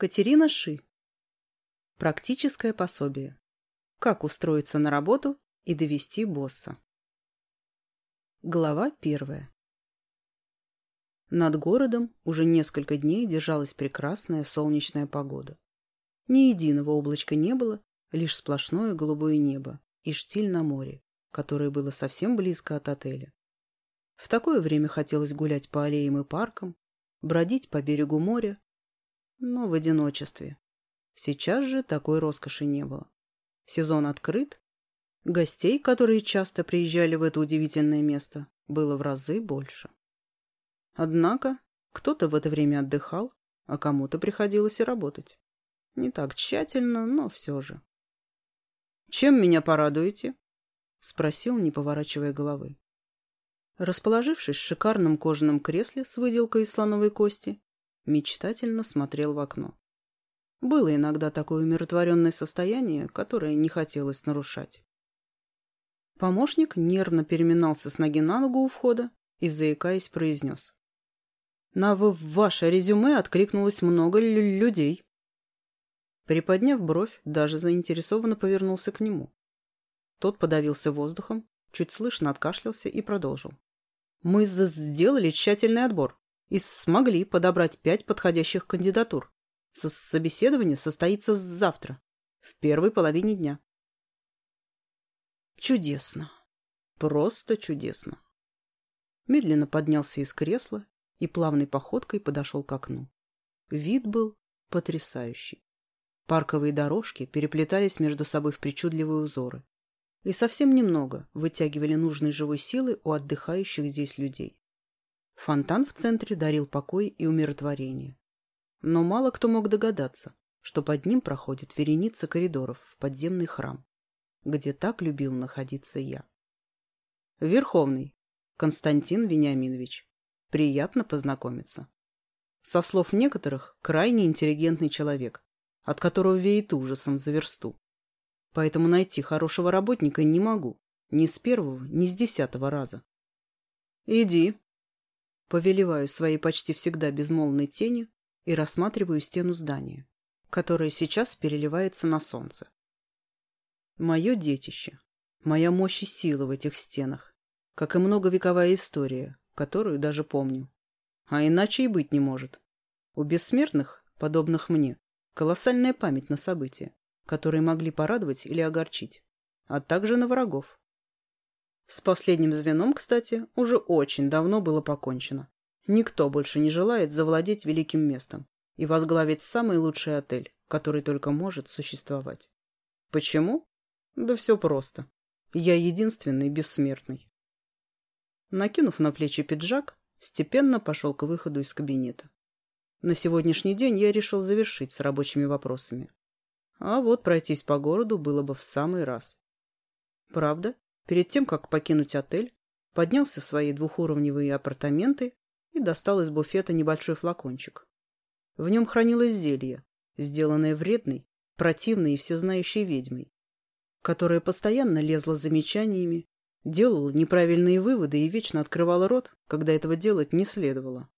Катерина Ши. Практическое пособие. Как устроиться на работу и довести босса. Глава первая. Над городом уже несколько дней держалась прекрасная солнечная погода. Ни единого облачка не было, лишь сплошное голубое небо и штиль на море, которое было совсем близко от отеля. В такое время хотелось гулять по аллеям и паркам, бродить по берегу моря но в одиночестве. Сейчас же такой роскоши не было. Сезон открыт. Гостей, которые часто приезжали в это удивительное место, было в разы больше. Однако кто-то в это время отдыхал, а кому-то приходилось и работать. Не так тщательно, но все же. «Чем меня порадуете?» — спросил, не поворачивая головы. Расположившись в шикарном кожаном кресле с выделкой из слоновой кости, мечтательно смотрел в окно. Было иногда такое умиротворенное состояние, которое не хотелось нарушать. Помощник нервно переминался с ноги на ногу у входа и, заикаясь, произнес. «На ваше резюме откликнулось много людей». Приподняв бровь, даже заинтересованно повернулся к нему. Тот подавился воздухом, чуть слышно откашлялся и продолжил. «Мы сделали тщательный отбор и смогли подобрать пять подходящих кандидатур. С Собеседование состоится завтра, в первой половине дня. Чудесно. Просто чудесно. Медленно поднялся из кресла и плавной походкой подошел к окну. Вид был потрясающий. Парковые дорожки переплетались между собой в причудливые узоры и совсем немного вытягивали нужной живой силы у отдыхающих здесь людей. Фонтан в центре дарил покой и умиротворение. Но мало кто мог догадаться, что под ним проходит вереница коридоров в подземный храм, где так любил находиться я. Верховный, Константин Вениаминович, приятно познакомиться. Со слов некоторых, крайне интеллигентный человек, от которого веет ужасом за версту. Поэтому найти хорошего работника не могу, ни с первого, ни с десятого раза. «Иди», повелеваю своей почти всегда безмолвной тени и рассматриваю стену здания, которая сейчас переливается на солнце. Мое детище, моя мощь и сила в этих стенах, как и многовековая история, которую даже помню. А иначе и быть не может. У бессмертных, подобных мне, колоссальная память на события, которые могли порадовать или огорчить, а также на врагов, с последним звеном, кстати, уже очень давно было покончено. Никто больше не желает завладеть великим местом и возглавить самый лучший отель, который только может существовать. Почему? Да все просто. Я единственный бессмертный. Накинув на плечи пиджак, степенно пошел к выходу из кабинета. На сегодняшний день я решил завершить с рабочими вопросами. А вот пройтись по городу было бы в самый раз. Правда, Перед тем, как покинуть отель, поднялся в свои двухуровневые апартаменты и достал из буфета небольшой флакончик. В нем хранилось зелье, сделанное вредной, противной и всезнающей ведьмой, которая постоянно лезла с замечаниями, делала неправильные выводы и вечно открывала рот, когда этого делать не следовало.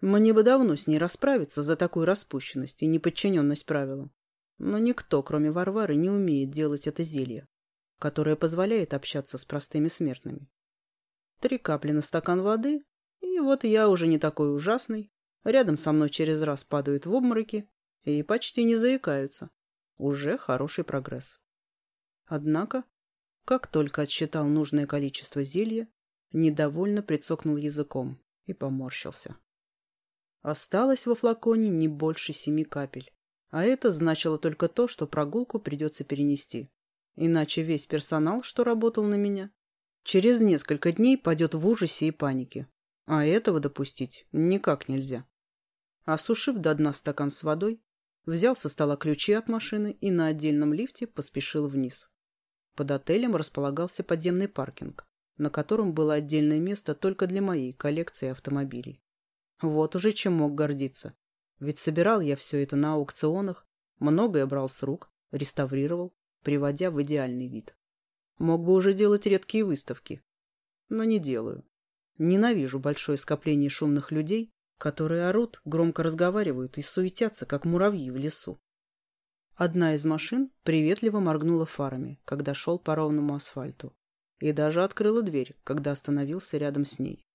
Мне бы давно с ней расправиться за такую распущенность и неподчиненность правилам. Но никто, кроме Варвары, не умеет делать это зелье которое позволяет общаться с простыми смертными. Три капли на стакан воды, и вот я уже не такой ужасный. Рядом со мной через раз падают в обмороки и почти не заикаются. Уже хороший прогресс. Однако, как только отсчитал нужное количество зелья, недовольно прицокнул языком и поморщился. Осталось во флаконе не больше семи капель, а это значило только то, что прогулку придется перенести иначе весь персонал, что работал на меня, через несколько дней падет в ужасе и панике. А этого допустить никак нельзя. Осушив до дна стакан с водой, взял со стола ключи от машины и на отдельном лифте поспешил вниз. Под отелем располагался подземный паркинг, на котором было отдельное место только для моей коллекции автомобилей. Вот уже чем мог гордиться. Ведь собирал я все это на аукционах, многое брал с рук, реставрировал, приводя в идеальный вид. Мог бы уже делать редкие выставки, но не делаю. Ненавижу большое скопление шумных людей, которые орут, громко разговаривают и суетятся, как муравьи в лесу. Одна из машин приветливо моргнула фарами, когда шел по ровному асфальту, и даже открыла дверь, когда остановился рядом с ней.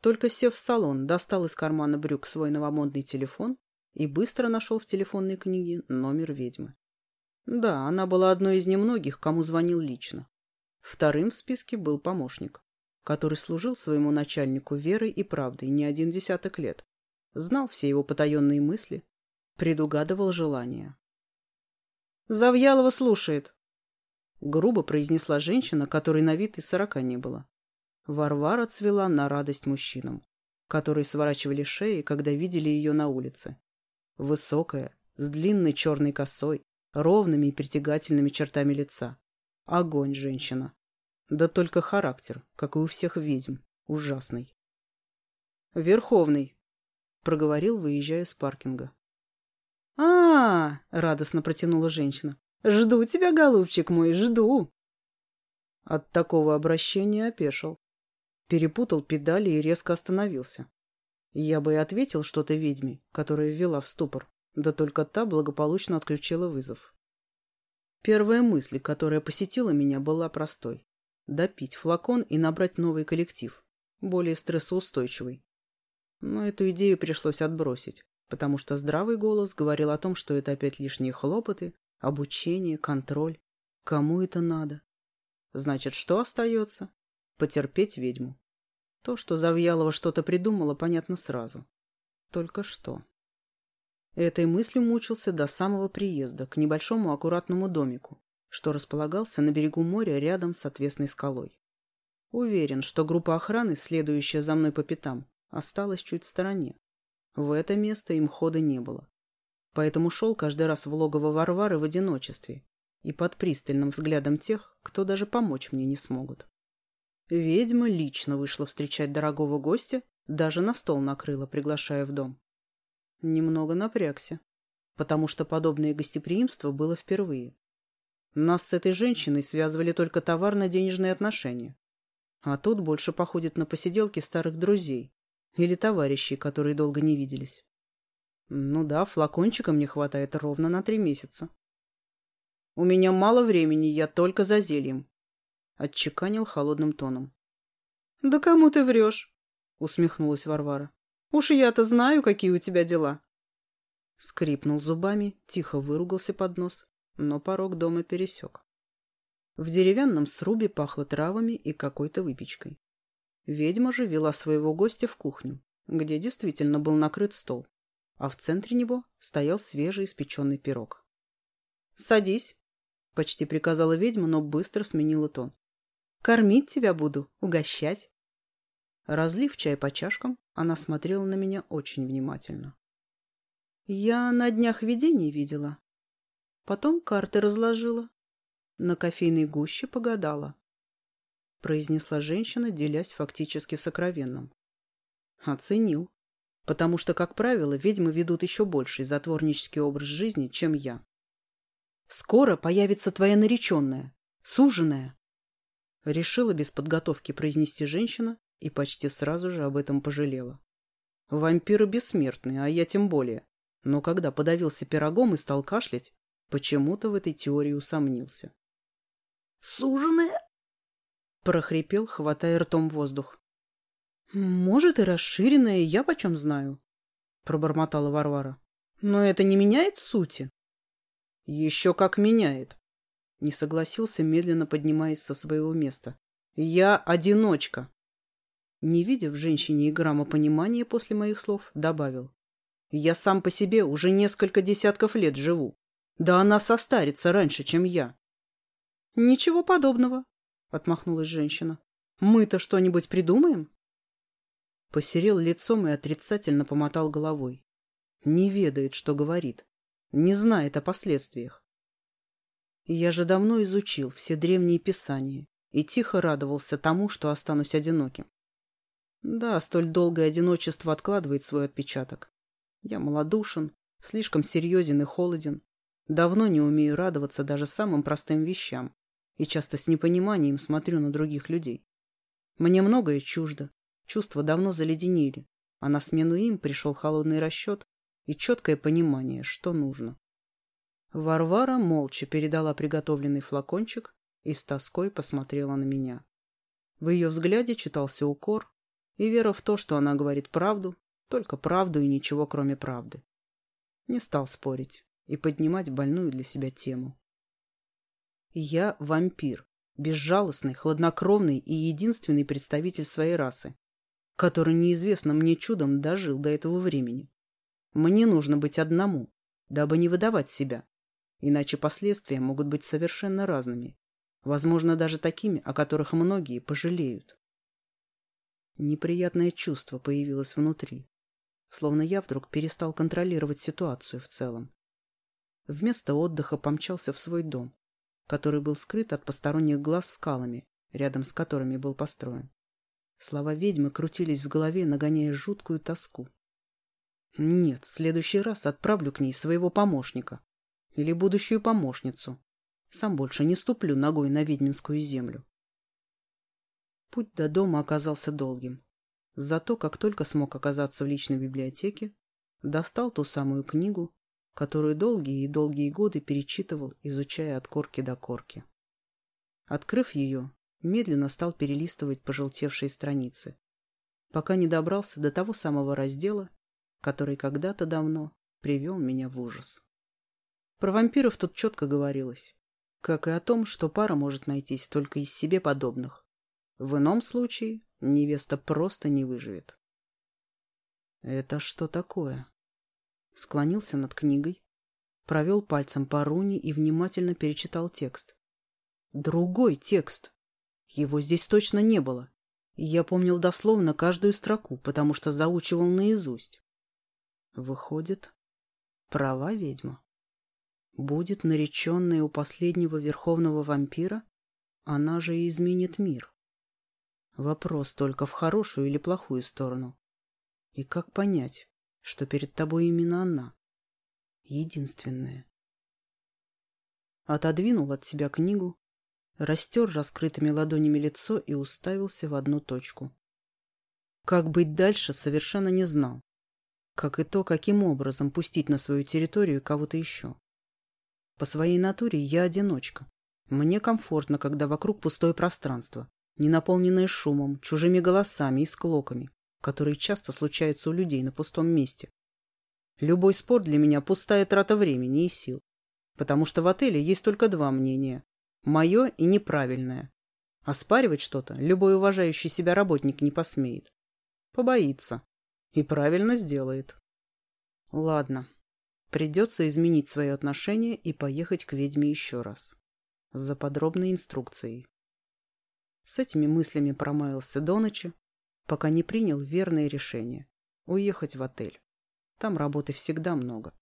Только сев в салон, достал из кармана брюк свой новомодный телефон и быстро нашел в телефонной книге номер ведьмы. Да, она была одной из немногих, кому звонил лично. Вторым в списке был помощник, который служил своему начальнику верой и правдой не один десяток лет, знал все его потаенные мысли, предугадывал желания. «Завьялова слушает», — грубо произнесла женщина, которой на вид и сорока не было. Варвара цвела на радость мужчинам, которые сворачивали шеи, когда видели ее на улице. Высокая, с длинной черной косой, ровными и притягательными чертами лица. Огонь, женщина. Да только характер, как и у всех ведьм, ужасный. «Верховный», — проговорил, выезжая с паркинга. а, -а, -а радостно протянула женщина. «Жду тебя, голубчик мой, жду!» От такого обращения опешил. Перепутал педали и резко остановился. Я бы и ответил что-то ведьме, которая ввела в ступор да только та благополучно отключила вызов. Первая мысль, которая посетила меня, была простой. Допить флакон и набрать новый коллектив, более стрессоустойчивый. Но эту идею пришлось отбросить, потому что здравый голос говорил о том, что это опять лишние хлопоты, обучение, контроль. Кому это надо? Значит, что остается? Потерпеть ведьму. То, что Завьялова что-то придумала, понятно сразу. Только что. Этой мыслью мучился до самого приезда к небольшому аккуратному домику, что располагался на берегу моря рядом с отвесной скалой. Уверен, что группа охраны, следующая за мной по пятам, осталась чуть в стороне. В это место им хода не было. Поэтому шел каждый раз в логово Варвары в одиночестве и под пристальным взглядом тех, кто даже помочь мне не смогут. Ведьма лично вышла встречать дорогого гостя, даже на стол накрыла, приглашая в дом немного напрягся, потому что подобное гостеприимство было впервые. Нас с этой женщиной связывали только товарно-денежные отношения. А тут больше походит на посиделки старых друзей или товарищей, которые долго не виделись. Ну да, флакончика мне хватает ровно на три месяца. У меня мало времени, я только за зельем. Отчеканил холодным тоном. Да кому ты врешь? Усмехнулась Варвара. Уж я-то знаю, какие у тебя дела. Скрипнул зубами, тихо выругался под нос, но порог дома пересек. В деревянном срубе пахло травами и какой-то выпечкой. Ведьма же вела своего гостя в кухню, где действительно был накрыт стол, а в центре него стоял свежеиспеченный пирог. «Садись», — почти приказала ведьма, но быстро сменила тон. «Кормить тебя буду, угощать». Разлив чай по чашкам, она смотрела на меня очень внимательно. Я на днях видений видела. Потом карты разложила. На кофейной гуще погадала. Произнесла женщина, делясь фактически сокровенным. Оценил. Потому что, как правило, ведьмы ведут еще больший затворнический образ жизни, чем я. Скоро появится твоя нареченная, суженая. Решила без подготовки произнести женщина и почти сразу же об этом пожалела. Вампиры бессмертны, а я тем более. Но когда подавился пирогом и стал кашлять, почему-то в этой теории усомнился. «Суженая?» – прохрипел, хватая ртом воздух. «Может, и расширенная, я почем знаю», – пробормотала Варвара. «Но это не меняет сути?» «Еще как меняет», – не согласился, медленно поднимаясь со своего места. «Я одиночка, не видя в женщине и грамма понимания после моих слов, добавил. «Я сам по себе уже несколько десятков лет живу. Да она состарится раньше, чем я». «Ничего подобного», — отмахнулась женщина. «Мы-то что-нибудь придумаем?» Посерел лицом и отрицательно помотал головой. Не ведает, что говорит. Не знает о последствиях. Я же давно изучил все древние писания и тихо радовался тому, что останусь одиноким. Да, столь долгое одиночество откладывает свой отпечаток. Я малодушен, слишком серьезен и холоден. Давно не умею радоваться даже самым простым вещам и часто с непониманием смотрю на других людей. Мне многое чуждо, чувства давно заледенели, а на смену им пришел холодный расчет и четкое понимание, что нужно. Варвара молча передала приготовленный флакончик и с тоской посмотрела на меня. В ее взгляде читался укор, и вера в то, что она говорит правду, только правду и ничего кроме правды. Не стал спорить и поднимать больную для себя тему. Я вампир, безжалостный, хладнокровный и единственный представитель своей расы, который неизвестно мне чудом дожил до этого времени. Мне нужно быть одному, дабы не выдавать себя, иначе последствия могут быть совершенно разными, возможно, даже такими, о которых многие пожалеют. Неприятное чувство появилось внутри. Словно я вдруг перестал контролировать ситуацию в целом. Вместо отдыха помчался в свой дом, который был скрыт от посторонних глаз скалами, рядом с которыми был построен. Слова ведьмы крутились в голове, нагоняя жуткую тоску. Нет, в следующий раз отправлю к ней своего помощника. Или будущую помощницу. Сам больше не ступлю ногой на ведьминскую землю. Путь до дома оказался долгим. Зато, как только смог оказаться в личной библиотеке, достал ту самую книгу, которую долгие и долгие годы перечитывал, изучая от корки до корки. Открыв ее, медленно стал перелистывать пожелтевшие страницы, пока не добрался до того самого раздела, который когда-то давно привел меня в ужас. Про вампиров тут четко говорилось, как и о том, что пара может найтись только из себе подобных, в ином случае невеста просто не выживет. «Это что такое?» Склонился над книгой, провел пальцем по руне и внимательно перечитал текст. «Другой текст! Его здесь точно не было. Я помнил дословно каждую строку, потому что заучивал наизусть. Выходит, права ведьма. Будет нареченная у последнего верховного вампира, она же и изменит мир. Вопрос только в хорошую или плохую сторону. И как понять, что перед тобой именно она? Единственная. Отодвинул от себя книгу, растер раскрытыми ладонями лицо и уставился в одну точку. Как быть дальше, совершенно не знал. Как и то, каким образом пустить на свою территорию кого-то еще. По своей натуре я одиночка. Мне комфортно, когда вокруг пустое пространство не наполненные шумом, чужими голосами и склоками, которые часто случаются у людей на пустом месте. Любой спор для меня пустая трата времени и сил, потому что в отеле есть только два мнения – мое и неправильное. А Оспаривать что-то любой уважающий себя работник не посмеет. Побоится. И правильно сделает. Ладно. Придется изменить свое отношение и поехать к ведьме еще раз. За подробной инструкцией. С этими мыслями промаялся до ночи, пока не принял верное решение – уехать в отель. Там работы всегда много.